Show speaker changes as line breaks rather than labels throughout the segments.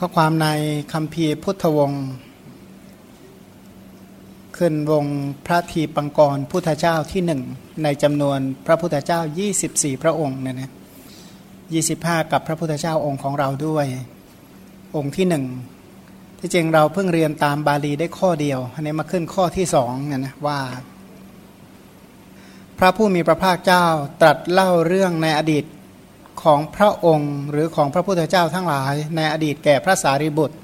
ข้อความในคำพีพุทธวงศ์ขึ้นวงพระทีปังกรพุทธเจ้าที่หนึ่งในจำนวนพระพุทธเจ้า 24 พระองค์เนี่ยนะ25กับพระพุทธเจ้าองค์ของเราด้วย องค์ที่หนึ่งที่จริงเราเพิ่งเรียนตามบาลีได้ข้อเดียว อันนี้มาขึ้นข้อที่สองเนี่ยนะว่า พระผู้มีพระภาคเจ้าตรัสเล่าเรื่องในอดีต ของพระองค์หรือของพระพุทธเจ้าทั้งหลาย ในอดีตแก่พระสารีบุตร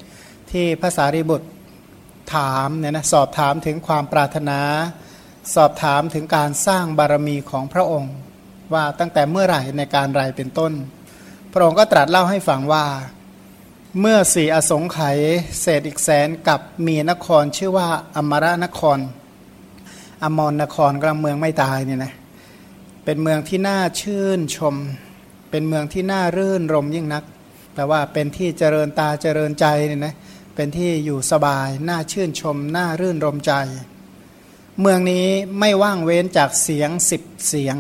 ที่พระสารีบุตรถามเนี่ยนะสอบถามถึงความปรารถนา สอบถามถึงการสร้างบารมีของพระองค์ ว่าตั้งแต่เมื่อไหร่ในการไรเป็นต้น พระองค์ก็ตรัสเล่าให้ฟังว่า เมื่อสี่อสงไขยเศษอีกแสนกับมีนครชื่อว่าอมรนคร อมรนครกลางเมืองไม่ตายเนี่ยนะเป็นเมืองที่น่าชื่นชม เป็นเมืองที่น่ารื่นรมยิ่งนัก แปลว่าเป็นที่เจริญตาเจริญใจเนี่ยนะเป็นที่อยู่สบายน่าชื่นชมน่ารื่นรมใจ เมืองนี้ไม่ว่างเว้นจากเสียงสิบเสียง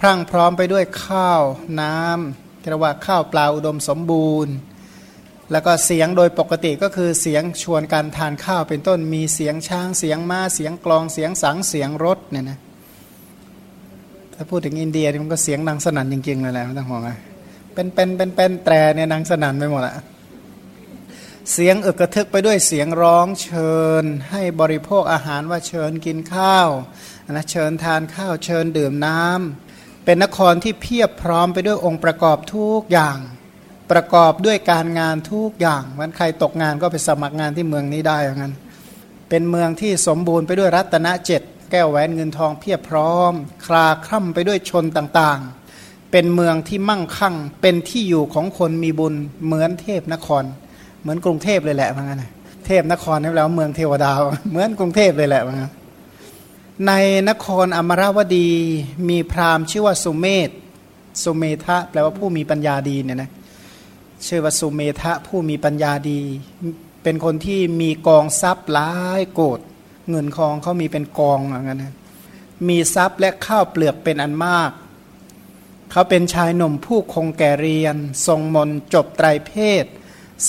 พรั่งพร้อมไปด้วยข้าวน้ำเรียกว่าข้าวปลาอุดมสมบูรณ์ แล้วก็เสียงโดยปกติก็คือเสียงชวนการทานข้าวเป็นต้นมีเสียงช้างเสียงม้าเสียงกลองเสียงสังเสียงรถเนี่ยนะ ถ้าพูดถึงอินเดียมันก็เสียงดังสนั่นจริงๆเลยแหละไม่ต้องห่วงเลยเป็นเป็นเป็นเป็นแตรเนี่ยดังสนั่นไปหมดอะเสียงอึกกระทึกไปด้วยเสียงร้องเชิญ ให้บริโภคอาหารว่าเชิญกินข้าวนะเชิญทานข้าวเชิญดื่มน้ำเป็นนครที่เพียบพร้อมไปด้วยองค์ประกอบทุกอย่าง ประกอบด้วยการงานทุกอย่างวันใครตกงานก็ไปสมัครงานที่เมืองนี้ได้เหมือนกันเป็นเมืองที่สมบูรณ์ไปด้วยรัตนเจ็ด แก้วแหวนเงินทองเพียบพร้อม คลาคล่ำไปด้วยชนต่างๆ เป็นเมืองที่มั่งคั่ง เป็นที่อยู่ของคนมีบุญเหมือนเทพนคร เหมือนกรุงเทพเลยแหละว่างั้นเทพนครนี่แล้วเมืองเทวดาเหมือนกรุงเทพเลยแหละว่างั้นในนครอมราวดีมีพราหมณ์ชื่อว่าสุเมธสุเมธะแปลว่าผู้มีปัญญาดีเนี่ยนะชื่อว่าสุเมธะผู้มีปัญญาดี เป็นคนที่มีกองทรัพย์หลายโกด เงินทองเขามีเป็นกองอย่างนั้นมีทรัพย์และข้าวเปลือกเป็นอันมาก เขาเป็นชายหนุ่มผู้คงแก่เรียน ทรงมนจบไตรเพศ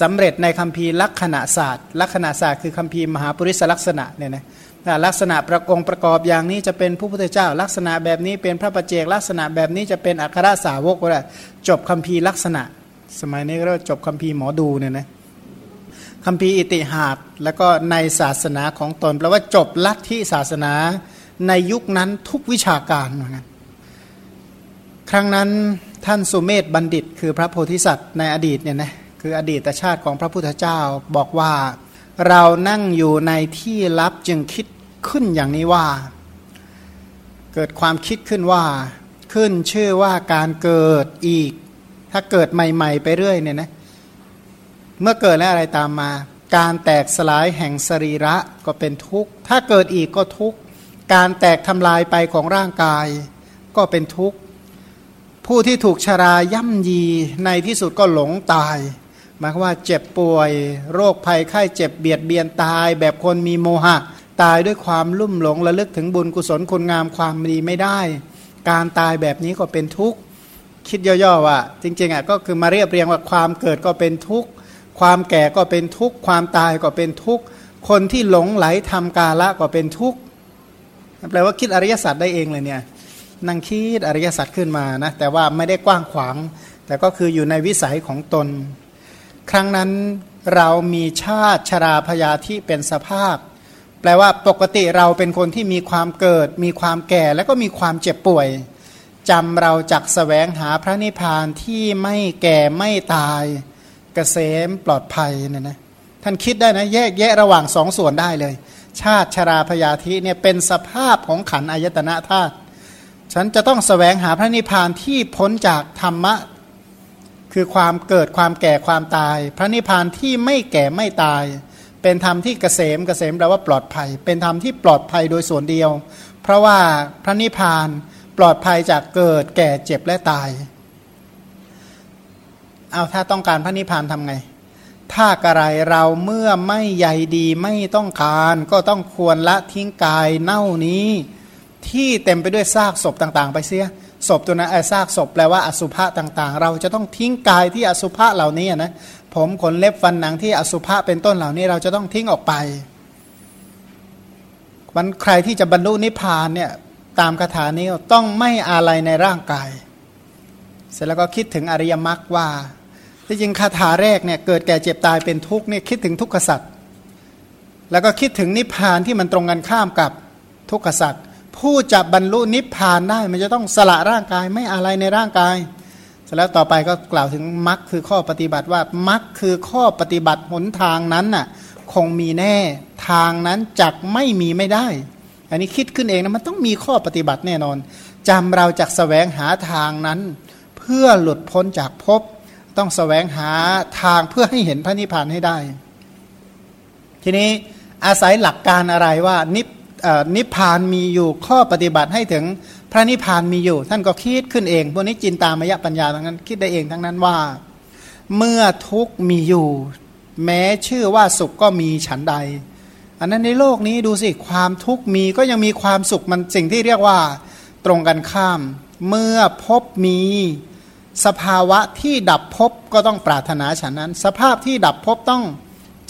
สำเร็จในคัมภีร์ลักษณะศาสตร์ ลักษณะศาสตร์คือคัมภีร์มหาปริศลักษณะเนี่ยนะลักษณะประองประกอบอย่างนี้จะเป็นผู้พุทธเจ้า ลักษณะแบบนี้เป็นพระประเจกลักษณะแบบนี้จะเป็นอัครสาวกก็ได้จบคัมภีร์ลักษณะ สมัยนี้ก็จบคัมภีร์หมอดูเนี่ยนะ คัมภีร์อิติหาดแล้วก็ในศาสนาของตนแปลว่าจบลัทธิศาสนาในยุคนั้นทุกวิชาการเหมือนกันครั้งนั้นท่านสุเมธบัณฑิต คือพระโพธิสัตว์ในอดีตเนี่ยนะคืออดีตชาติของพระพุทธเจ้าบอกว่าเรานั่งอยู่ในที่ลับจึงคิดขึ้นอย่างนี้ว่า เกิดความคิดขึ้นว่า ขึ้นชื่อว่าการเกิดอีก ถ้าเกิดใหม่ ๆ ไปเรื่อยเนี่ยนะ เมื่อเกิดแล้วอะไรตามมา การแตกสลายแห่งสรีระก็เป็นทุกข์ ถ้าเกิดอีกก็ทุกข์ การแตกทำลายไปของร่างกาย ก็เป็นทุกข์ ผู้ที่ถูกชราย่ำยีในที่สุดก็หลงตายหมายว่าเจ็บป่วย โรคภัยไข้เจ็บเบียดเบียนตายแบบคนมีโมหะ ตายด้วยความลุ่มหลงระลึกถึงบุญกุศลคุณงามความดีไม่ได้ การตายแบบนี้ก็เป็นทุกข์ คิดย่อๆว่า จริงๆอะก็คือมาเรียบเรียงว่าความเกิดก็เป็นทุกข์ ความแก่ก็เป็นทุกข์ความตายก็เป็นทุกข์คนที่หลงไหลทำกาละก็เป็นทุกข์แปลว่าคิดอริยสัจได้เองเลยเนี่ยนั่งคิดอริยสัจขึ้นมานะแต่ว่าไม่ได้กว้างขวาง แต่ก็คืออยู่ในวิสัยของตน ครั้งนั้นเรามีชาติชราพยาธิเป็นสภาพ แปลว่าปกติเราเป็นคนที่มีความเกิด มีความแก่แล้วก็มีความเจ็บป่วยจำเราจักสแสวงหาพระนิพพานที่ไม่แก่ไม่ตาย กเกษมปลอดภัยเนี่ยนะท่านคิดได้นะแยกแยะระหว่างสองส่วนได้เลย ชาติชราพยาธิเนี่ยเป็นสภาพของขันอายตนะธาตุฉันจะต้องสแสวงหาพระนิพพานที่พ้นจากธรรมะ คือความเกิดความแก่ความตาย พระนิพพานที่ไม่แก่ไม่ตาย เป็นธรรมที่เกษมเกษมแปลว่าปลอดภัย เป็นธรรมที่ปลอดภัยโดยส่วนเดียว เพราะว่าพระนิพพานปลอดภัยจากเกิดแก่เจ็บและตาย เอาถ้าต้องการพระนิพพานทำไง ถ้ากระไรเราเมื่อไม่ใยดีไม่ต้องการก็ต้องควรละทิ้งกายเน่านี้ ที่เต็มไปด้วยซากศพต่างๆ ไปเสียศพตัวนั้นไอ้ซากศพแปลว่าอสุภะต่างๆ เราจะต้องทิ้งกายที่อสุภะเหล่านี้นะผมขนเล็บฟันหนังที่อสุภะเป็นต้นเหล่านี้เราจะต้องทิ้งออกไปมันใครที่จะบรรลุนิพพานเนี่ยตามคาถานี้ต้องไม่อะไรในร่างกาย เสร็จแล้วก็คิดถึงอริยมรรคว่า ที่จริงคาถาแรกเนี่ยเกิดแก่เจ็บตายเป็นทุกข์เนี่ยคิดถึงทุกขสัตว์แล้วก็คิดถึงนิพพานที่มันตรงกันข้ามกับทุกขสัตว์ผู้จะบรรลุนิพพานได้มันจะต้องสละร่างกายไม่อะไรในร่างกายเสร็จแล้วต่อไปก็กล่าวถึงมรรคคือข้อปฏิบัติว่ามรรคคือข้อปฏิบัติหนทางนั้นน่ะคงมีแน่ทางนั้นจักไม่มีไม่ได้ อันนี้คิดขึ้นเองนะมันต้องมีข้อปฏิบัติแน่นอนจำเราจากสแสวงหาทางนั้น เพื่อหลุดพ้นจากภพ ต้องสแสวงหาทางเพื่อให้เห็นพระนิพพานให้ได้ ทีนี้อาศัยหลักการอะไรว่านิพนิพพานมีอยู่ข้อปฏิบัติให้ถึงพระนิพพานมีอยู่ ท่านก็คิดขึ้นเองพวกนี้จินตามยปัญญาทั้งนั้น คิดได้เองทั้งนั้นว่า เมื่อทุกมีอยู่ แม้ชื่อว่าสุขก็มีฉันใด อันนั้นในโลกนี้ดูสิความทุกมีก็ยังมีความสุขมันสิ่งที่เรียกว่า ตรงกันข้าม เมื่อพบมี สภาวะที่ดับพบก็ต้องปรารถนาฉันนั้น สภาพที่ดับพบต้อง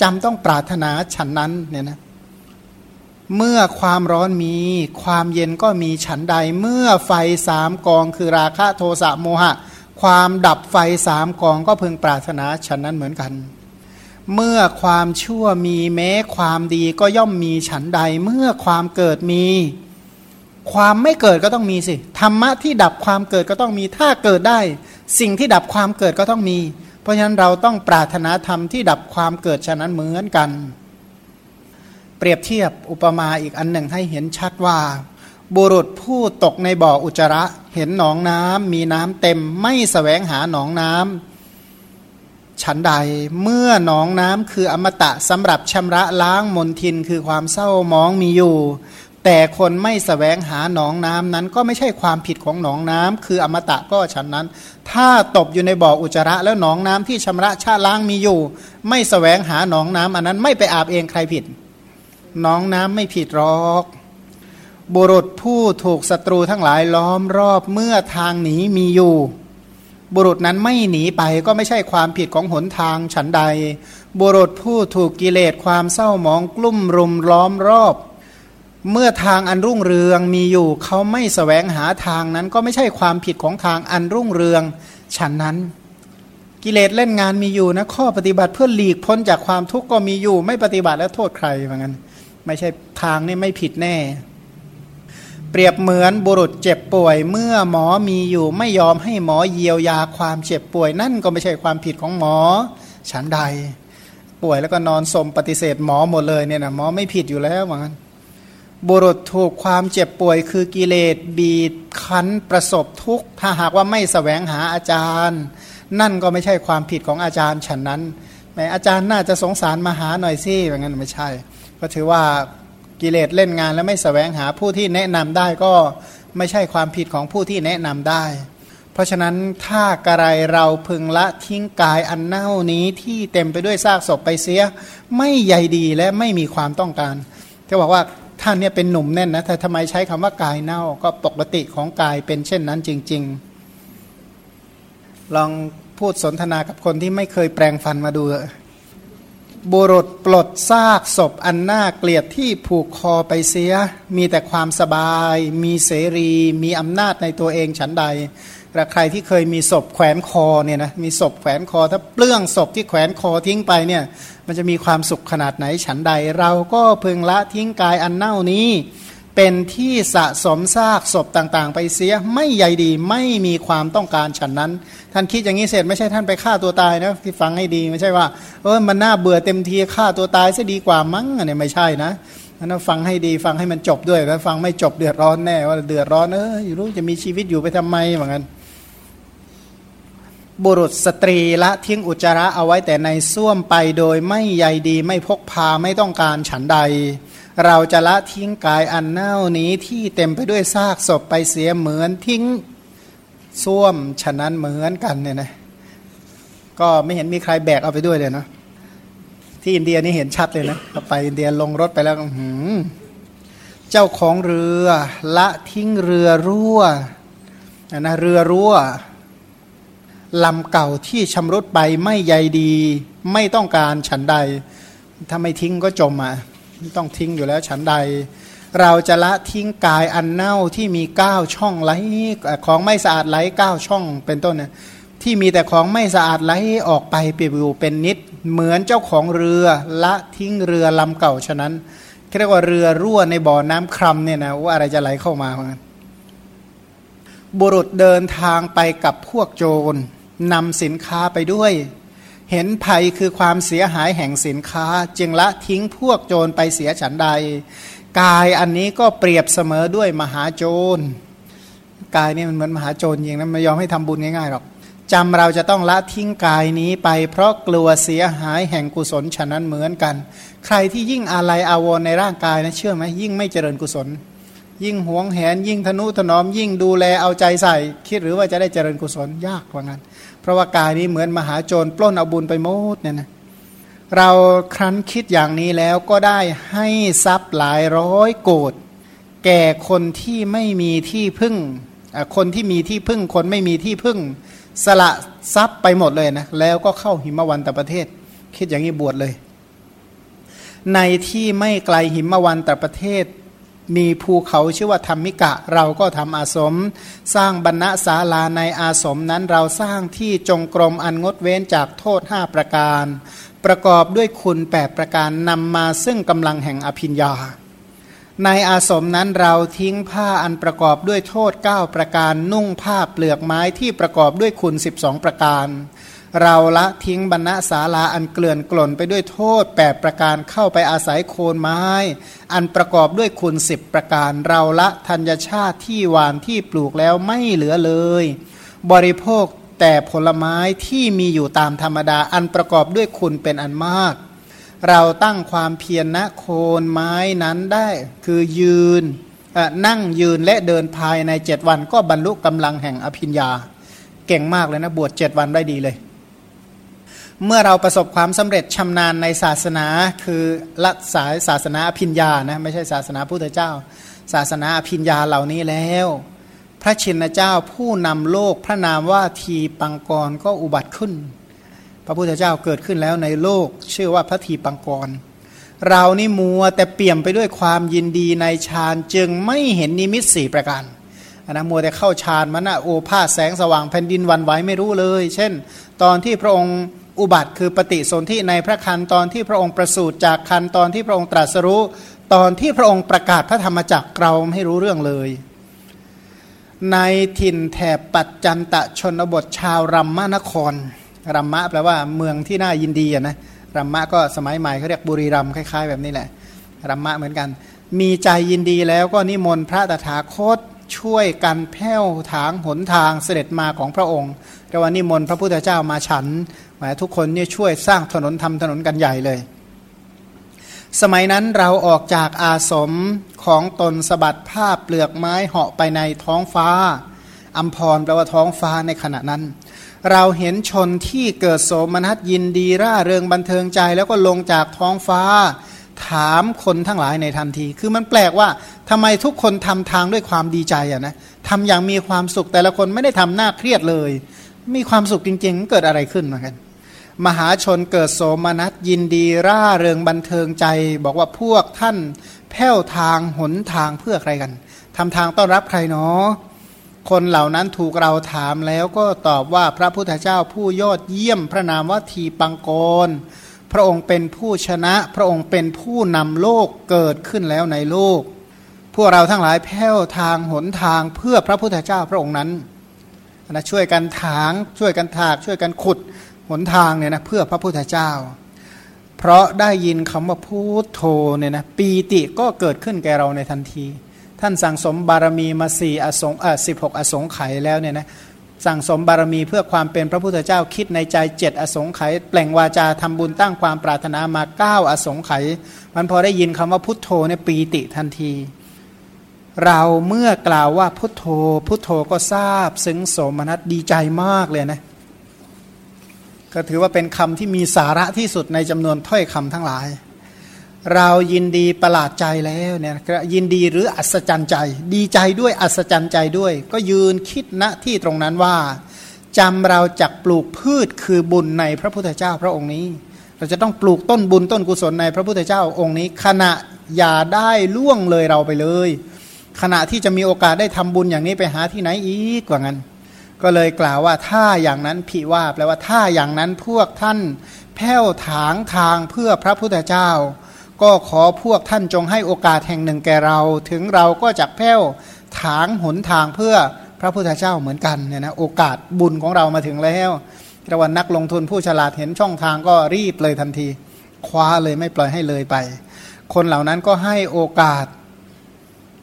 จำต้องปรารถนาฉันนั้นเนี่ยนะเมื่อความร้อนมีความเย็นก็มีฉันใด เมื่อไฟสามกองคือราคะโทสะโมหะ ความดับไฟสามกองก็พึงปรารถนาฉันนั้นเหมือนกัน เมื่อความชั่วมีแม้ความดีก็ย่อมมีฉันใด เมื่อความเกิดมี ความไม่เกิดก็ต้องมีสิธรรมะที่ดับความเกิดก็ต้องมีถ้าเกิดได้ สิ่งที่ดับความเกิดก็ต้องมี เพราะฉะนั้นเราต้องปรารถนาธรรมที่ดับความเกิดฉะนั้นเหมือนกัน เปรียบเทียบอุปมาอีกอันหนึ่งให้เห็นชัดว่า บุรุษผู้ตกในบ่ออุจจาระเห็นหนองน้ำมีน้ำเต็มไม่สแสวงหาหนองน้ำฉันใดเมื่อหนองน้ำคืออมตะสำหรับชำระล้างมนทินคือความเศร้ามองมีอยู่ แต่คนไม่สแสวงหาหนองน้ำนั้นก็ไม่ใช่ความผิดของหนองน้ำคืออมตะก็ฉันนั้น ถ้าตบอยู่ในบ่ออุจจาระแล้วหนองน้ำที่ชำระชาล้างมีอยู่ ไม่สแสวงหาหนองน้ำอันนั้นไม่ไปอาบเองใครผิดหนองน้ำไม่ผิดหรอก บุรุษผู้ถูกศัตรูทั้งหลายล้อมรอบเมื่อทางหนีมีอยู่ บุรุษนั้นไม่หนีไปก็ไม่ใช่ความผิดของหนทางฉันใด บุรุษผู้ถูกกิเลสความเศร้าหมองกลุ่มรุมล้อมรอบ เมื่อทางอันรุ่งเรืองมีอยู่เขาไม่สแสวงหาทางนั้น ก็ไม่ใช่ความผิดของทางอันรุ่งเรืองฉันนั้น กิเลสเล่นงานมีอยู่นะข้อปฏิบัติเพื่อหลีกพ้นจากความทุกข์ก็มีอยู่ ไม่ปฏิบัติแล้วโทษใครเหมือนกันไม่ใช่ทางนี่ไม่ผิดแน่ เปรียบเหมือนบุรุษเจ็บป่วย เมื่อหมอมีอยู่ไม่ยอมให้หมอเยียวยาความเจ็บป่วย นั่นก็ไม่ใช่ความผิดของหมอฉันใด ป่วยแล้วก็นอนสมปฏิเสธหมอหมดเลยเนี่ยนะหมอไม่ผิดอยู่แล้วเหมือนกัน บุรุษถูกความเจ็บป่วยคือกิเลสบีบคั้นประสบทุกข์ ถ้าหากว่าไม่สแสวงหาอาจารย์ นั่นก็ไม่ใช่ความผิดของอาจารย์ฉันนั้นแม้อาจารย์น่าจะสงสารมาหาหน่อยสิอย่างนั้นไม่ใช่ ก็ถือว่ากิเลสเล่นงานแล้วไม่สแสวงหาผู้ที่แนะนำได้ก็ไม่ใช่ความผิดของผู้ที่แนะนำได้ เพราะฉะนั้นถ้ากระไรเราพึงละทิ้งกายอันเน่านี้ที่เต็มไปด้วยซากศพไปเสีย ไม่ใยดีและไม่มีความต้องการจะบอกว่า ท่านเนี่ยเป็นหนุ่มแน่นนะแต่ทำไมใช้คำว่ากายเน่าก็ปกติของกายเป็นเช่นนั้นจริง ๆ ลองพูดสนทนากับคนที่ไม่เคยแปลงฟันมาดูบุรุษปลดซากศพอันน่าเกลียดที่ผูกคอไปเสีย มีแต่ความสบาย มีเสรี มีอำนาจในตัวเองฉันใดแต่ใครที่เคยมีศพแขวนคอเนี่ยนะมีศพแขวนคอ ถ้าเปลื้องศพที่แขวนคอทิ้งไปเนี่ย มันจะมีความสุขขนาดไหนฉันใด เราก็พึงละทิ้งกายอันเน่านี้ เป็นที่สะสมซากศพต่างๆ ไปเสียไม่ใหญ่ดีไม่มีความต้องการฉันนั้น ท่านคิดอย่างนี้เสร็จไม่ใช่ท่านไปฆ่าตัวตายนะที่ฟังให้ดีไม่ใช่ว่าเออมันน่าเบื่อเต็มทีฆ่าตัวตายซะดีกว่ามั้งอันนี้ไม่ใช่นะนั้นฟังให้ดีฟังให้มันจบด้วยแล้วฟังไม่จบเดือดร้อนแน่ว่าเดือดร้อนเอออยู่รู้จะมีชีวิตอยู่ไปทำไมเหมือนกัน บุรุษสตรีละทิ้งอุจจาระเอาไว้แต่ในส้วมไปโดยไม่ใยดีไม่พกพาไม่ต้องการฉันใด เราจะละทิ้งกายอันเน่านี้ที่เต็มไปด้วยซากศพไปเสียเหมือนทิ้งส้วมฉะนั้นเหมือนกันเนี่ยนะก็ไม่เห็นมีใครแบกเอาไปด้วยเลยเนาะที่อินเดียนี่เห็นชัดเลยนะไปอินเดียลงรถไปแล้วหืเจ้าของเรือละทิ้งเรือรั่วนะเรือรั่ว ลำเก่าที่ชำรุดไปไม่ใยดี ไม่ต้องการฉันใด ถ้าไม่ทิ้งก็จมอะต้องทิ้งอยู่แล้วฉันใด เราจะละทิ้งกายอันเน่าที่มีเก้าช่องไหลของไม่สะอาดไหลเก้าช่องเป็นต้นนะที่มีแต่ของไม่สะอาดไหลออกไปเปียอยู่เป็นนิด เหมือนเจ้าของเรือละทิ้งเรือลำเก่าฉะนั้นเรียกว่าเรือรั่วในบ่อน้ำครัมเนี่ยนะว่าอะไรจะไหลเข้ามาเหมือนบุรุษเดินทางไปกับพวกโจร นำสินค้าไปด้วย เห็นภัยคือความเสียหายแห่งสินค้า จึงละทิ้งพวกโจรไปเสียฉันใด กายอันนี้ก็เปรียบเสมอด้วยมหาโจรกายนี่มันเหมือนมหาโจรจริงนะไม่ยอมให้ทำบุญง่ายๆหรอกจำเราจะต้องละทิ้งกายนี้ไป เพราะกลัวเสียหายแห่งกุศลฉะนั้นเหมือนกัน ใครที่ยิ่งอะไรอาวรในร่างกายนะเชื่อไหมยิ่งไม่เจริญกุศล ยิ่งหวงแหน ยิ่งทนุถนอม ยิ่งดูแลเอาใจใส่ คิดหรือว่าจะได้เจริญกุศลยากกว่านั้น ราะว่ากายนี้เหมือนมหาโจรปล้นเอาบุญไปหมดเนี่ยนะเราครั้นคิดอย่างนี้แล้วก็ได้ให้ทรัพย์หลายร้อยโกดแก่คนที่ไม่มีที่พึ่ง คนที่มีที่พึ่งคนไม่มีที่พึ่ง สละทรัพย์ไปหมดเลยนะ แล้วก็เข้าหิมวันตประเทศ คิดอย่างนี้บวชเลย ในที่ไม่ไกลหิมวันตประเทศ มีภูเขาชื่อว่าธรรมิกะ เราก็ทำอาสม สร้างบรรณศาลาในอาสมนั้นเราสร้างที่จงกรมอันงดเว้นจากโทษห้าประการ ประกอบด้วยคุณแปดประการนำมาซึ่งกำลังแห่งอภิญญา ในอาสมนั้นเราทิ้งผ้าอันประกอบด้วยโทษ 9 ประการนุ่งผ้าเปลือกไม้ที่ประกอบด้วยคุณ 12 ประการ เราละทิ้งบรรณศาลาอันเกลื่อนกล่นไปด้วยโทษ8ประการเข้าไปอาศัยโคนไม้ อันประกอบด้วยคุณสิบประการ เราละธัญชาติที่หวานที่ปลูกแล้วไม่เหลือเลย บริโภคแต่ผลไม้ที่มีอยู่ตามธรรมดาอันประกอบด้วยคุณเป็นอันมาก เราตั้งความเพียรณโคนไม้นั้นได้ คือยืนนั่งยืนและเดินภายในเจ็ดวันก็บรรลุกำลังแห่งอภิญญา เก่งมากเลยนะ บวชเจ็ดวันได้ดีเลย เมื่อเราประสบความสำเร็จชำนาญในศาสนาคือละสายศาสนาอภิญญานะไม่ใช่ศาสนาพุทธเจ้า ศาสนาอภิญญาเหล่านี้แล้ว พระชินเจ้าผู้นำโลกพระนามว่าทีปังกรก็อุบัติขึ้น พระพุทธเจ้าเกิดขึ้นแล้วในโลกชื่อว่าพระทีปังกร เรานี่มัวแต่เปี่ยมไปด้วยความยินดีในฌานจึงไม่เห็นนิมิตสี่ประการนนะมัวแต่เข้าฌานมันนะโอภาสแสงสว่างแผ่นดินวันไหวไม่รู้เลย เช่น ตอนที่พระองค์ อุบัติคือปฏิสนธิในพระคันตอนที่พระองค์ประสูติจากคันตอนที่พระองค์ตรัสรู้ ตอนที่พระองค์ประกาศพระธรรมจักรเราไม่รู้เรื่องเลย ในถิ่นแถบปัจจันตะชนบทชาวรัมมานคร รัมมะแปลว่าเมืองที่น่ายินดีนะรัมมะก็สมัยใหม่เขาเรียกบุรีรัมคล้าย ๆ แบบนี้แหละรัมมะเหมือนกัน มีใจยินดีแล้วก็นิมนต์พระตถาคต ช่วยกันแผ้วถางหนทางเสด็จมาของพระองค์เรียกว่านิมนต์พระพุทธเจ้ามาฉันหมายทุกคนเนี่ยช่วยสร้างถนนทำถนนกันใหญ่เลย สมัยนั้นเราออกจากอาสมของตนสะบัดผ้าเปลือกไม้เหาะไปในท้องฟ้าอัมพรแปลว่าท้องฟ้าในขณะนั้น เราเห็นชนที่เกิดโสมนัสยินดีร่าเริงบันเทิงใจแล้วก็ลงจากท้องฟ้า ถามคนทั้งหลายในทันที คือมันแปลกว่าทำไมทุกคนทำทางด้วยความดีใจอะนะทำอย่างมีความสุขแต่ละคนไม่ได้ทำหน้าเครียดเลย มีความสุขจริงๆเกิดอะไรขึ้นมากันมหาชนเกิดโสมนัสยินดีร่าเริงบันเทิงใจ บอกว่าพวกท่านแผ้วทางหนทางเพื่อใครกันทำทางต้อนรับใครเนาะคนเหล่านั้นถูกเราถามแล้วก็ตอบว่าพระพุทธเจ้าผู้ยอดเยี่ยมพระนามว่าทีปังกร พระองค์เป็นผู้ชนะ พระองค์เป็นผู้นำโลกเกิดขึ้นแล้วในโลก พวกเราทั้งหลายแผ้วทางหนทางเพื่อพระพุทธเจ้าพระองค์นั้นนะช่วยกันถางช่วยกันถากช่วยกันขุดหนทางเนี่ยนะเพื่อพระพุทธเจ้า เพราะได้ยินคำว่าพุทโธเนี่ยนะปีติก็เกิดขึ้นแก่เราในทันที ท่านสั่งสมบารมีมาสี่อสงอ่สิบหกอสงไขยแล้วเนี่ยนะ สั่งสมบารมีเพื่อความเป็นพระพุทธเจ้าคิดในใจเจ็ดอสงไขยแปลงวาจาทำบุญตั้งความปรารถนามาเก้าอสงไขยมันพอได้ยินคำว่าพุทโธเนี่ยปีติทันที เราเมื่อกล่าวว่าพุทโธ พุทโธก็ทราบซึ้งโสมนัสดีใจมากเลยนะก็ถือว่าเป็นคำที่มีสาระที่สุดในจำนวนถ้อยคำทั้งหลาย เรายินดีประหลาดใจแล้วเนี่ยยินดีหรืออัศจรรย์ใจ ดีใจด้วยอัศจรรย์ใจด้วย ก็ยืนคิดณที่ตรงนั้นว่าจำเราจักปลูกพืชคือบุญในพระพุทธเจ้าพระองค์นี้ เราจะต้องปลูกต้นบุญต้นกุศลในพระพุทธเจ้าองค์นี้ ขณะอย่าได้ล่วงเลยเราไปเลย ขณะที่จะมีโอกาสได้ทำบุญอย่างนี้ไปหาที่ไหนอีกกว่างั้น ก็เลยกล่าวว่าถ้าอย่างนั้นผีว่าแปลว่าถ้าอย่างนั้นพวกท่านแผ้วถางทางเพื่อพระพุทธเจ้า ก็ขอพวกท่านจงให้โอกาสแห่งหนึ่งแก่เรา ถึงเราก็จะแผ้วถางหนทางเพื่อพระพุทธเจ้าเหมือนกันเนี่ยนะโอกาสบุญของเรามาถึงแล้วกระวันนักลงทุนผู้ฉลาดเห็นช่องทางก็รีบเลยทันที คว้าเลยไม่ปล่อยให้เลยไป คนเหล่านั้นก็ให้โอกาส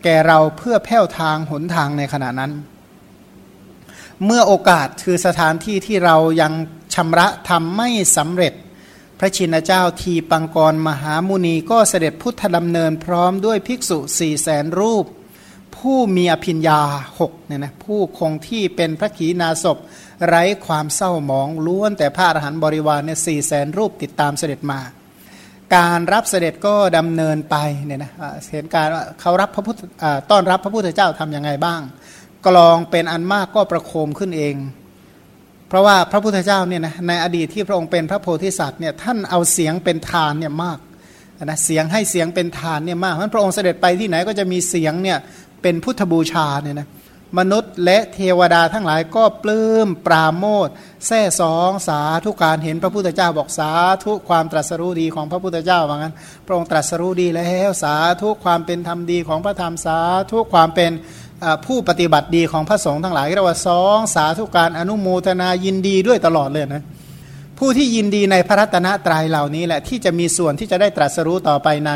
แก่เราเพื่อแผ้วทางหนทางในขณะนั้น เมื่อโอกาสคือสถานที่ที่เรายังชำระทำไม่สำเร็จ พระชินเจ้าทีปังกรมหามุนีก็เสด็จพุทธดำเนินพร้อมด้วยภิกษุสี่แสนรูป ผู้มีอภิญญาหกเนี่ยนะผู้คงที่เป็นพระขีณาสพไร้ความเศร้าหมองล้วนแต่พระอรหันต์บริวารเนี่ยสี่แสนรูปติดตามเสด็จมา การรับเสด็จก็ดำเนินไปเนี่ยนะเห็นการเขารับพระพุทธต้อนรับพระพุทธเจ้าทํำยังไงบ้าง กลองเป็นอันมากก็ประโคมขึ้นเอง ราะว่าพระพุทธเจ้าเนี่ยนะในอดีตที่พระองค์เป็นพระโพธิสัตว์เนี่ยท่านเอาเสียงเป็นทานเนี่ยมากนะเสียงให้เสียงเป็นทานเนี่ยมากเพราะพระองค์เสด็จไปที่ไหนก็จะมีเสียงเนี่ยเป็นพุทธบูชาเนี่ยนะมนุษย์และเทวดาทั้งหลายก็ปลื้มปราโมทแท่สองสาธุการเห็นพระพุทธเจ้าบอกสาธุความตรัสรู้ดีของพระพุทธเจ้าว่างั้น พระองค์ตรัสรู้ดีแล้วสาธุความเป็นธรรมดีของพระธรรมสาธุความเป็น ผู้ปฏิบัติดีของพระสงฆ์ทั้งหลายเรียกว่าสองสาธุการอนุโมทนายินดีด้วยตลอดเลยนะผู้ที่ยินดีในพระรัตนตรัยเหล่านี้แหละที่จะมีส่วนที่จะได้ตรัสรู้ต่อไปใน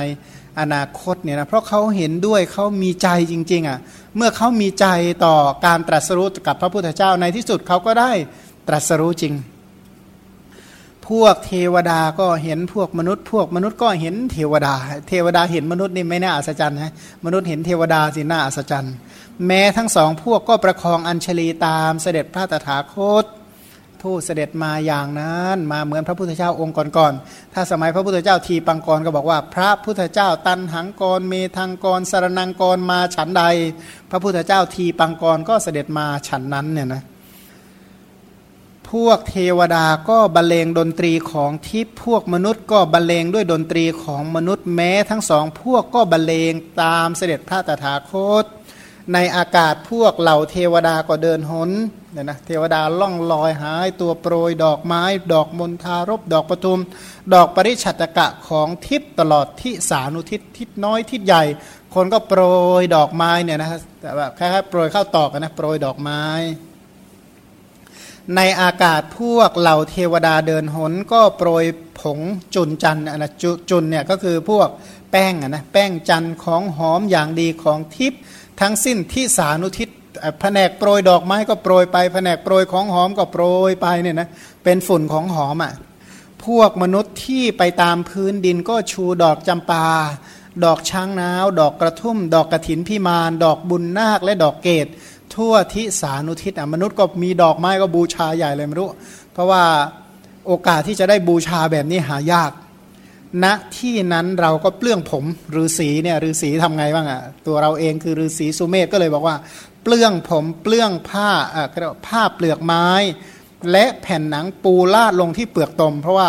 อนาคตเนี่ยนะเพราะเขาเห็นด้วยเขามีใจจริงๆอะเมื่อเขามีใจต่อการตรัสรู้กับพระพุทธเจ้าในที่สุดเขาก็ได้ตรัสรู้จริง พวกเทวดาก็เห็นพวกมนุษย์ พวกมนุษย์ก็เห็นเทวดา เทวดาเห็นมนุษย์นี่ไม่น่าอัศจรรย์นะมนุษย์เห็นเทวดาสิน่าอัศจรรย์ แม้ทั้งสองพวกก็ประคองอัญชลีตามเสด็จพระตถาคตผู้เสด็จมาอย่างนั้น มาเหมือนพระพุทธเจ้าองค์ก่อนๆ ถ้าสมัยพระพุทธเจ้าทีปังกรก็บอกว่า พระพุทธเจ้าตันหังกรเมทังกรสารนังกรมาฉันใด พระพุทธเจ้าทีปังกรก็เสด็จมาฉันนั้นเนี่ยนะพวกเทวดาก็บรรเลงดนตรีของทิพย์พวกมนุษย์ก็บรรเลงด้วยดนตรีของมนุษย์แม้ทั้งสองพวกก็บรรเลงตามเสด็จพระตถาคต ในอากาศพวกเหล่าเทวดาก็เดินหนเนี่ยนะเทวดาล่องลอยหายตัวโปรยดอกไม้ ดอกมณฑารบดอกประทุม ดอกปริชัตกะของทิพตลอดที่สานุทิศทิศน้อยทิศใหญ่ คนก็โปรยดอกไม้เนี่ยนะแต่แบบแค่โปรยเข้าตอกนะโปรยดอกไม้ ในอากาศพวกเหล่าเทวดาเดินหนก็โปรยผงจุนจันนะจุนเนี่ยก็คือพวกแป้งนะแป้งจันของหอมอย่างดีของทิพย์ ทั้งสิ้นที่สานุทิศแผนกโปรยดอกไม้ก็โปรยไปแผนกโปรยของหอมก็โปรยไปเนี่ยนะเป็นฝุ่นของหอมอะพวกมนุษย์ที่ไปตามพื้นดินก็ชูดอกจำปา ดอกช้างนาว ดอกกระทุ่ม ดอกกระถินพิมาน ดอกบุญนาคและดอกเกต ทั่วทิสานุทิศอะมนุษย์ก็มีดอกไม้ก็บูชาใหญ่เลยไม่รู้ เพราะว่าโอกาสที่จะได้บูชาแบบนี้หายาก ณที่นั้นเราก็เปลื้องผมฤาษีเนี่ยฤาษีทำไงบ้างอะ่ะตัวเราเองคือฤาษีสุเมธก็เลยบอกว่า เปลื้องผมเปลื้องผ้าอ่าผ้าเปลือกไม้ และแผ่นหนังปูลาดลงที่เปลือกตม เพราะว่า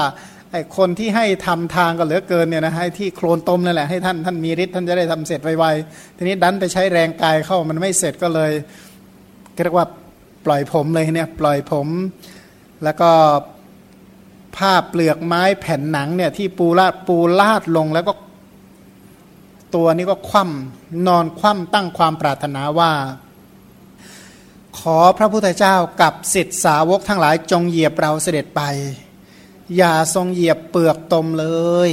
ไอ้คนที่ให้ทำทางก็เหลือเกินเนี่ยนะให้ที่โคลนตมนั่นแหละให้ท่านท่านมีฤทธิ์ท่านจะได้ทำเสร็จไวๆทีนี้ดันไปใช้แรงกายเข้ามันไม่เสร็จก็เลยเรียกว่าปล่อยผมเลยเนี่ยปล่อยผมแล้วก็ ผ้าเปลือกไม้แผ่นหนังเนี่ยที่ปูลาดปูลาดลงแล้วก็ ตัวนี้ก็คว่ำนอนคว่ำตั้งความปรารถนาว่า ขอพระพุทธเจ้ากับสิทธิสาวกทั้งหลายจงเหยียบเราเสด็จไป อย่าทรงเหยียบเปลือกตมเลย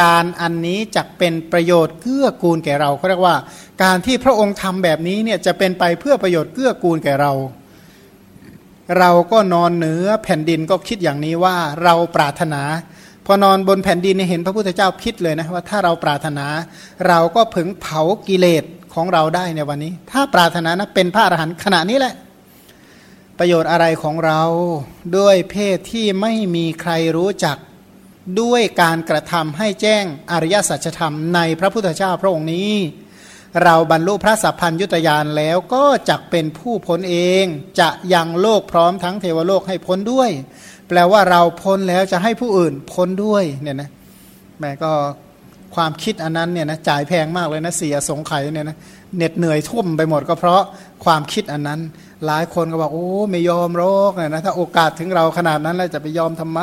การอันนี้จะเป็นประโยชน์เกื้อกูลแก่เราเขาเรียกว่า การที่พระองค์ทำแบบนี้เนี่ยจะเป็นไปเพื่อประโยชน์เกื้อกูลแก่เรา เราก็นอนเหนือแผ่นดินก็คิดอย่างนี้ว่าเราปรารถนา พอนอนบนแผ่นดินเห็นพระพุทธเจ้าคิดเลยนะว่าถ้าเราปรารถนา เราก็ผึงเผากิเลสของเราได้ในวันนี้ ถ้าปรารถนานะเป็นพระอรหันต์ขณะนี้แหละ ประโยชน์อะไรของเราด้วยเพศที่ไม่มีใครรู้จักด้วยการกระทำให้แจ้งอริยสัจธรรมในพระพุทธเจ้าพระองค์นี้ เราบรรลุพระสัพพัญยุตยานแล้วก็จักเป็นผู้พ้นเอง จะยังโลกพร้อมทั้งเทวโลกให้พ้นด้วย แปลว่าเราพ้นแล้วจะให้ผู้อื่นพ้นด้วยเนี่ยนะแม่ก็ความคิดอันนั้นเนี่ยนะจ่ายแพงมากเลยนะเสียสงไข่เนี่ยนะเหน็ดเหนื่อยทุ่มไปหมดก็เพราะความคิดอันนั้น หลายคนก็บอกโอ้ไม่ยอมโรคเนี่ยนะถ้าโอกาสถึงเราขนาดนั้นแล้วจะไปยอมทำไม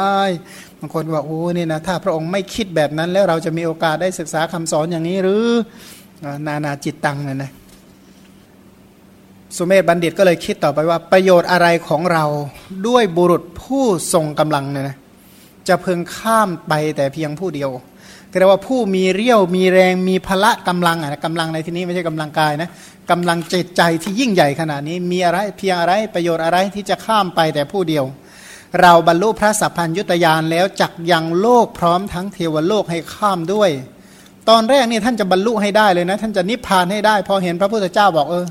บางคนบอกโอ้นี่นะถ้าพระองค์ไม่คิดแบบนั้นแล้วเราจะมีโอกาสได้ศึกษาคำสอนอย่างนี้หรือ นานาจิตตังเนี่ยนะสุเมธบัณฑิตก็เลยคิดต่อไปว่าประโยชน์อะไรของเราด้วยบุรุษผู้ทรงกำลังเนี่ยนะจะเพึงข้ามไปแต่เพียงผู้เดียวเรียกว่าผู้มีเรี่ยวมีแรงมีพละกำลังอะกำลังในที่นี้ไม่ใช่กำลังกายนะกำลังจิตใจที่ยิ่งใหญ่ขนาดนี้มีอะไรเพียงอะไรประโยชน์อะไรที่จะข้ามไปแต่ผู้เดียว เราบรรลุพระสัพพัญยุตยานแล้วจักยังโลกพร้อมทั้งเทวโลกให้ข้ามด้วย ตอนแรกนี่ท่านจะบรรลุให้ได้เลยนะ ท่านจะนิพพานให้ได้ พอเห็นพระพุทธเจ้าบอกเออ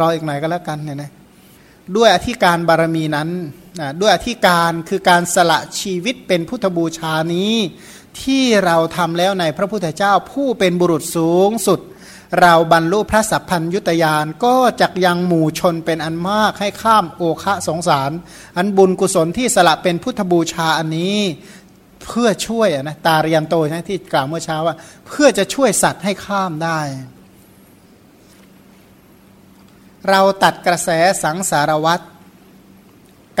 รออีกหน่อยก็แล้วกันเนี่ยนะด้วยอธิการบารมีนั้นด้วยอธิการคือการสละชีวิตเป็นพุทธบูชานี้ที่เราทำแล้วในพระพุทธเจ้าผู้เป็นบุรุษสูงสุด เราบรรลุพระสัพพัญยุตยานก็จักยังหมู่ชนเป็นอันมากให้ข้ามโอคะสงสาร อันบุญกุศลที่สละเป็นพุทธบูชาอันนี้ เพื่อช่วยนะตาเรียนโตนะที่กล่าวเมื่อเช้าว่า เพื่อจะช่วยสัตว์ให้ข้ามได้ เราตัดกระแสสังสารวัตร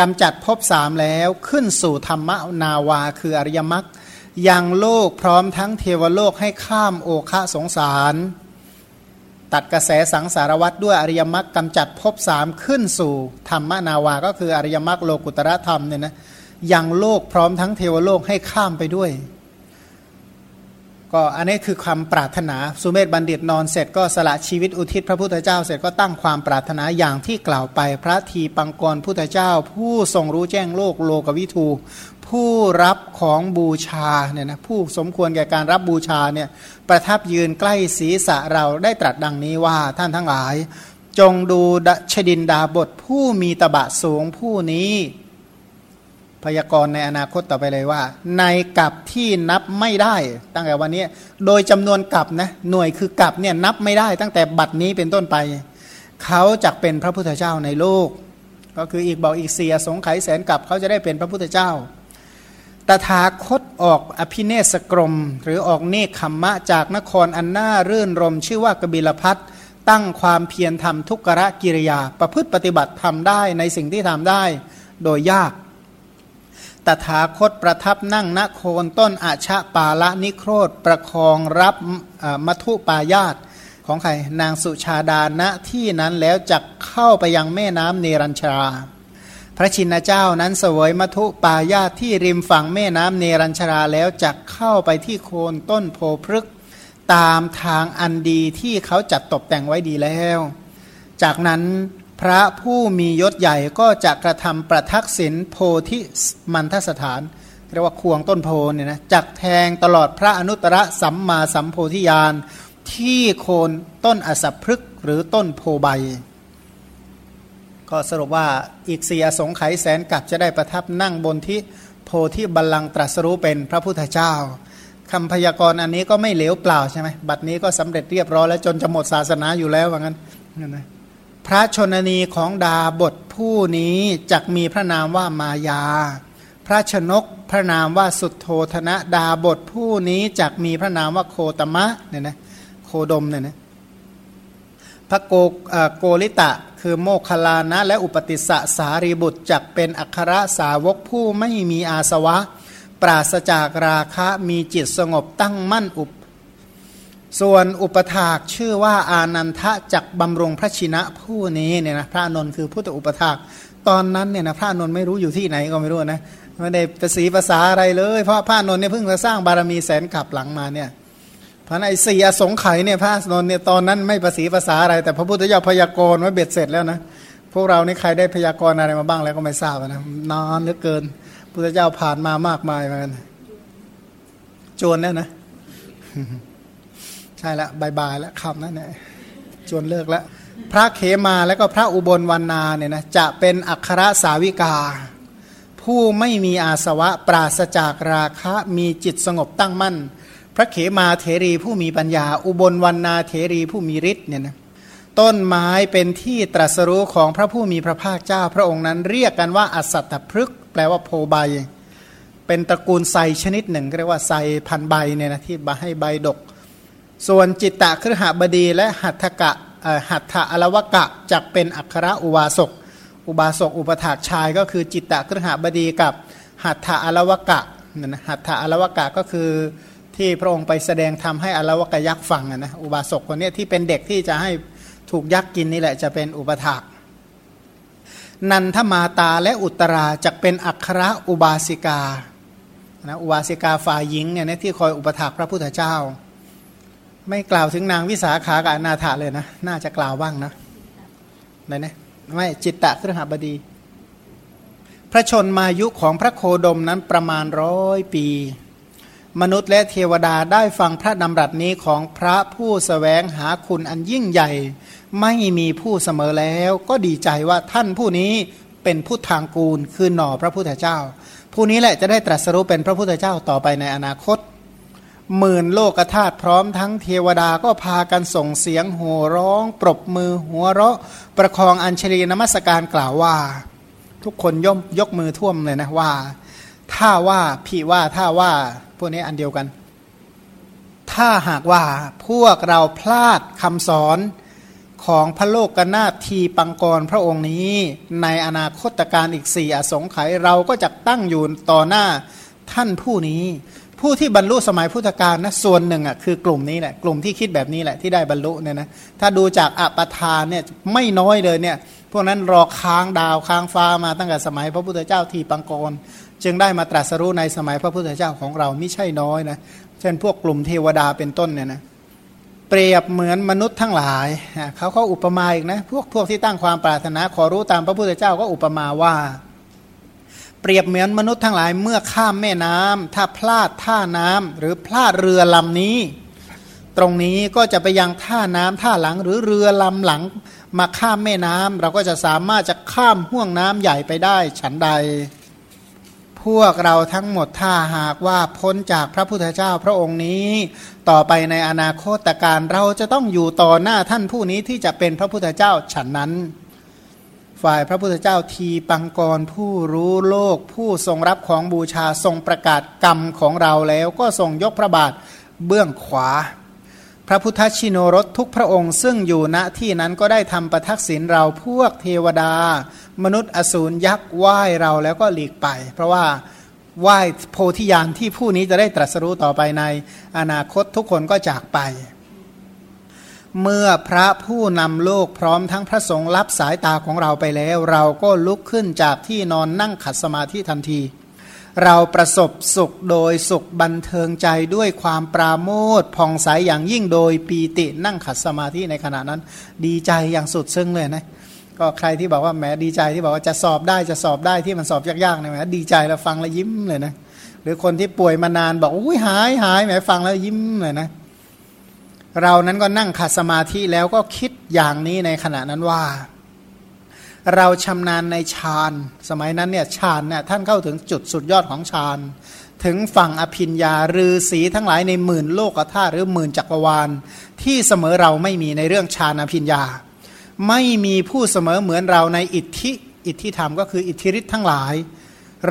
กำจัดภพสามแล้วขึ้นสู่ธรรมนาวาคืออริยมรรคยังโลกพร้อมทั้งเทวโลกให้ข้ามโอคะสงสาร ตัดกระแสสังสารวัตรด้วยอริยมรรคกำจัดภพสามขึ้นสู่ธรรมนาวาก็คืออริยมรรคโลกุตระธรรมเนี่ยนะ ยังโลกพร้อมทั้งเทวโลกให้ข้ามไปด้วย ก็อันนี้คือความปรารถนาสุเมธบัณฑิตนอนเสร็จก็สละชีวิตอุทิศพระพุทธเจ้าเสร็จก็ตั้งความปรารถนาอย่างที่กล่าวไปพระทีปังกรพุทธเจ้า ผู้ทรงรู้แจ้งโลกโลกวิทูผู้รับของบูชาเนี่ยนะผู้สมควรแก่การรับบูชาเนี่ยประทับยืนใกล้ศีรษะเราได้ตรัสดังนี้ว่าท่านทั้งหลาย จงดูชดินดาบทผู้มีตบะสูงผู้นี้ พยากรณ์ในอนาคตต่อไปเลยว่า ในกับที่นับไม่ได้ ตั้งแต่วันนี้ โดยจำนวนกับนะหน่วยคือกับเนี่ยนับไม่ได้ ตั้งแต่บัดนี้เป็นต้นไป เขาจะเป็นพระพุทธเจ้าในโลก ก็คืออีกบอกอีกเสียสงไขแสนกับเขาจะได้เป็นพระพุทธเจ้า ตถาคตออกอภิเนสกรม หรือออกเนคขมมะจากนครอันน่ารื่นรม ชื่อว่ากบิลพัทตั้งความเพียรทำทุกขรกิริยา ประพฤติปฏิบัติทำได้ในสิ่งที่ทำได้ โดยยาก ตถาคตประทับนั่งณโคนต้นอาชะปาละนิโครธประคองรับมัทุปายาตของใครนางสุชาดาณที่นั้นแล้วจะเข้าไปยังแม่น้ำเนรัญชาพระชินเจ้านั้นเสวยมัทุปายาตที่ริมฝั่งแม่น้ำเนรัญชราแล้วจักเข้าไปที่โคนต้นโพพฤกตามทางอันดีที่เขาจัดตกแต่งไว้ดีแล้ว จากนั้น พระผู้มียศใหญ่ก็จะกระทำประทักษิณโพธิมันทสถาน เรียกว่าควงต้นโพเนี่ยนะจักแทงตลอดพระอนุตตรสัมมาสัมโพธิญาณที่โคนต้นอสพฤกหรือต้นโพใบ ก็สรุปว่าอีกสี่อสงไขยแสนกับจะได้ประทับนั่งบนที่โพธิบัลลังก์ตรัสรู้เป็นพระพุทธเจ้าคำพยากรณ์อันนี้ก็ไม่เหลวเปล่าใช่ไหมบัดนี้ก็สำเร็จเรียบร้อยแล้วจนจะหมดศาสนาอยู่แล้วว่างั้นนะ พระชนนีของดาบทผู้นี้จักมีพระนามว่ามายา พระชนกพระนามว่าสุดโทธนะดาบทผู้นี้จักมีพระนามว่าโคตมะเนี่ยนะโคดมเนี่ยนะพระโกโกลิตะคือโมคลานะและอุปติสสะสารีบุตรจักเป็นอัครสาวกผู้ไม่มีอาสวะ ปราศจากราคะมีจิตสงบตั้งมั่นอุป ส่วนอุปถากชื่อว่าอานันทะจักบำรงพระชินะผู้นี้เนี่ยนะพระนนท์คือพุทธอุปถากตอนนั้นเนี่ยนะพระนนท์ไม่รู้อยู่ที่ไหนก็ไม่รู้นะไม่ได้ภาษีภาษาอะไรเลย เพราะพระนนท์เนี่ยเพิ่งจะสร้างบารมีแสนขับหลังมาเนี่ยพระไอสี่อสงไขยเนี่ยพระนนเนี่ยตอนนั้นไม่ภาษีภาษาอะไร แต่พระพุทธเจ้าพยากรณ์ไว้เบ็ดเสร็จแล้วนะพวกเรานี่ใครได้พยากรณ์อะไรมาบ้างแล้วก็ไม่ทราบนะนานเหลือเกินพุทธเจ้าผ่านมามากมายเหมือนกันจวนแล้วนะ ใช่แล้วบายบายแล้วคำนั้นเนี่ยจวนเลิกแล้วพระเขมาแล้วก็พระอุบลวันนาเนี่ยนะจะเป็นอัครสาวิกา ผู้ไม่มีอาสวะปราศจากราคะมีจิตสงบตั้งมั่น พระเขมาเถรีผู้มีปัญญา อุบลวันนาเถรีผู้มีฤทธิ์เนี่ยนะต้นไม้เป็นที่ตรัสรู้ของพระผู้มีพระภาคเจ้า พระองค์นั้นเรียกกันว่าอสัตตพฤกษ์แปลว่าโพใบ เป็นตระกูลไซชนิดหนึ่งเรียกว่าไซพันใบเนี่ยนะที่บให้ใบดก ส่วนจิตตะครหบดีและหัตถกะหัตถะอลวกะจักเป็นอัครอุบาสก อุบาสกอุปถากชายก็คือจิตตะครหบดีกับหัตถะอลวกะนะหัตถะอลวกะก็คือที่พระองค์ไปแสดงทำให้อลวกะยักษ์ฟังนะอุบาสกคนนี้ที่เป็นเด็กที่จะให้ถูกยักษ์กินนี่แหละจะเป็นอุปถาก นันทมาตาและอุตราจะเป็นอัครอุบาสิกานะอุบาสิกาฝ่ายหญิงเนี่ยที่คอยอุปถากพระพุทธเจ้า ไม่กล่าวถึงนางวิสาขากับอนาถาเลยนะ น่าจะกล่าวบ้างนะไหนนะไม่จิตตะครหบดี พระชนมายุของพระโคดมนั้นประมาณร้อยปี มนุษย์และเทวดาได้ฟังพระดำรัสนี้ของพระผู้สแสวงหาคุณอันยิ่งใหญ่ ไม่มีผู้เสมอแล้ว ก็ดีใจว่าท่านผู้นี้เป็นพุทางกูลคือหน่อพระพุทธเจ้า ผู้นี้แหละจะได้ตรัสรู้เป็นพระพุทธเจ้าต่อไปในอนาคต หมื่นโลกธาตุพร้อมทั้งเทวดาก็พากันส่งเสียงโห่ร้อง ปรบมือหัวเราะ ประคองอัญชลีนมัสการกล่าวว่า ทุกคนย่อมยกมือท่วมเลยนะว่า ถ้าว่าพี่ว่าถ้าว่า พวกนี้อันเดียวกัน ถ้าหากว่าพวกเราพลาดคำสอนของพระโลกกนาทีปังกรพระองค์นี้ ในอนาคตการอีกสี่อสงไขยเราก็จะตั้งอยู่ต่อหน้าท่านผู้นี้ ผู้ที่บรรลุสมัยพุทธกาลนะส่วนหนึ่งอะคือกลุ่มนี้แหละกลุ่มที่คิดแบบนี้แหละที่ได้บรรลุเนี่ยนะถ้าดูจากอัปทานเนี่ยไม่น้อยเลยเนี่ยพวกนั้นรอค้างดาวค้างฟ้ามาตั้งแต่สมัยพระพุทธเจ้าทีปังกร จึงได้มาตรัสรู้ในสมัยพระพุทธเจ้าของเราไม่ใช่น้อยนะเช่นพวกกลุ่มเทวดาเป็นต้นเนี่ยนะเปรียบเหมือนมนุษย์ทั้งหลายเขาเขาอุปมาอีกนะพวกพวกที่ตั้งความปรารถนาขอรู้ตามพระพุทธเจ้าก็อุปมาว่า เปรียบเหมือนมนุษย์ทั้งหลายเมื่อข้ามแม่น้ำถ้าพลาดท่าน้ำหรือพลาดเรือลำนี้ ตรงนี้ก็จะไปยังท่าน้ำท่าหลังหรือเรือลำหลังมาข้ามแม่น้ำเราก็จะสามารถจะข้ามห่วงน้ำใหญ่ไปได้ฉันใด พวกเราทั้งหมดถ้าหากว่าพ้นจากพระพุทธเจ้าพระองค์นี้ ต่อไปในอนาคตการเราจะต้องอยู่ต่อหน้าท่านผู้นี้ที่จะเป็นพระพุทธเจ้าฉันนั้น ฝ่ายพระพุทธเจ้าทีปังกรผู้รู้โลกผู้ทรงรับของบูชาทรงประกาศกรรมของเราแล้วก็ทรงยกพระบาทเบื้องขวา พระพุทธชินโนรสทุกพระองค์ซึ่งอยู่ณที่นั้นก็ได้ทำประทักษิณเราพวกเทวดา มนุษย์อสูรยักษ์ไหว้เราแล้วก็หลีกไป เพราะว่าไหว้โพธิญาณที่ผู้นี้จะได้ตรัสรู้ต่อไปในอนาคตทุกคนก็จากไป เมื่อพระผู้นำโลกพร้อมทั้งพระสงฆ์รับสายตาของเราไปแล้ว เราก็ลุกขึ้นจากที่นอนนั่งขัดสมาธิทันที เราประสบสุขโดยสุขบันเทิงใจด้วยความปราโมทผ่องใสอย่างยิ่งโดยปีตินั่งขัดสมาธิในขณะนั้น ดีใจอย่างสุดซึ้งเลยนะก็ใครที่บอกว่าแหมดีใจที่บอกว่าจะสอบได้จะสอบได้ที่มันสอบยากๆเนี่ยแหมดีใจแล้วฟังแล้วยิ้มเลยนะหรือคนที่ป่วยมานานบอกอุ้ยหายหายแหมฟังแล้วยิ้มเลยนะเเรานั้นก็นั่งขัดสมาธิแล้วก็คิดอย่างนี้ในขณะนั้นว่า เราชำนาญในฌานสมัยนั้นเนี่ยฌานเนี่ยท่านเข้าถึงจุดสุดยอดของฌานถึงฝั่งอภินยารือสีทั้งหลายในหมื่นโลกธาตุหรือหมื่นจักรวาล ที่เสมอเราไม่มีในเรื่องฌานอภินยา ไม่มีผู้เสมอเหมือนเราในอิทธิอิทธิธรรมก็คืออิทธิฤทธิ์ทั้งหลาย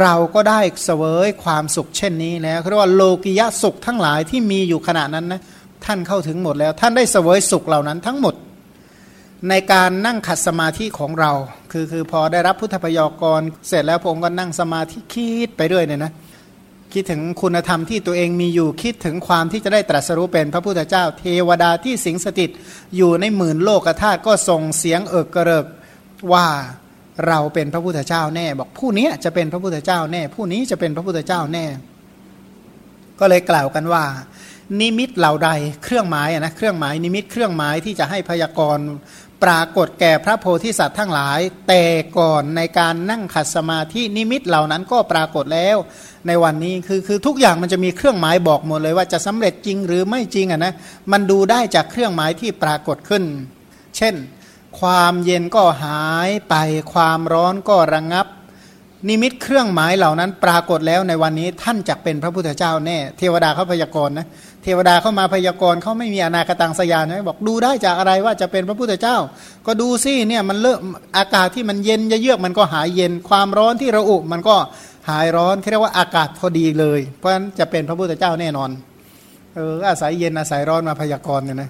เราก็ได้เสวยความสุขเช่นนี้แล้วเรียกว่าโลกิยะสุขทั้งหลายที่มีอยู่ขณะนั้นนะ ท่านเข้าถึงหมดแล้ว ท่านได้เสวยสุขเหล่านั้นทั้งหมด ในการนั่งขัดสมาธิของเรา คือคือพอได้รับพุทธพยากรเสร็จแล้วพระองค์ก็นั่งสมาธิคิดไปเรื่อยเนี่ยนะคิดถึงคุณธรรมที่ตัวเองมีอยู่คิดถึงความที่จะได้ตรัสรู้เป็นพระพุทธเจ้า เทวดาที่สิงสถิตอยู่ในหมื่นโลกธาตุก็ส่งเสียงเอิกกระเริกว่าเราเป็นพระพุทธเจ้าแน่ บอกผู้นี้จะเป็นพระพุทธเจ้าแน่ ผู้นี้จะเป็นพระพุทธเจ้าแน่ ก็เลยกล่าวกันว่า นิมิตเหล่าใดเครื่องหมายนะเครื่องหมายนิมิตเครื่องหมายที่จะให้พยากรณ์ปรากฏแก่พระโพธิสัตว์ทั้งหลาย แต่ก่อนในการนั่งขัดสมาธินิมิตเหล่านั้นก็ปรากฏแล้ว ในวันนี้คือคือทุกอย่างมันจะมีเครื่องหมายบอกหมดเลยว่าจะสำเร็จจริงหรือไม่จริงอะนะมันดูได้จากเครื่องหมายที่ปรากฏขึ้น เช่น ความเย็นก็หายไปความร้อนก็ระงงับ นิมิตเครื่องหมายเหล่านั้นปรากฏแล้วในวันนี้ท่านจะเป็นพระพุทธเจ้าแน่ เทวดาเขาพยากรณ์นะ ทวดาเข้ามาพยากรณ์เขาไม่มีอนาคตังสยานนะบอกดูได้จากอะไรว่าจะเป็นพระพุทธเจ้า ก็ดูสิเนี่ยมันเลิกอากาศที่มันเย็นเยือกมันก็หายเย็น ความร้อนที่ระอุมันก็หายร้อนเรียกว่าอากาศพอดีเลย เพราะฉะนั้นจะเป็นพระพุทธเจ้าแน่นอนเอออาศัยเย็นอาศัยร้อนมาพยากรณ์เนี่ยนะ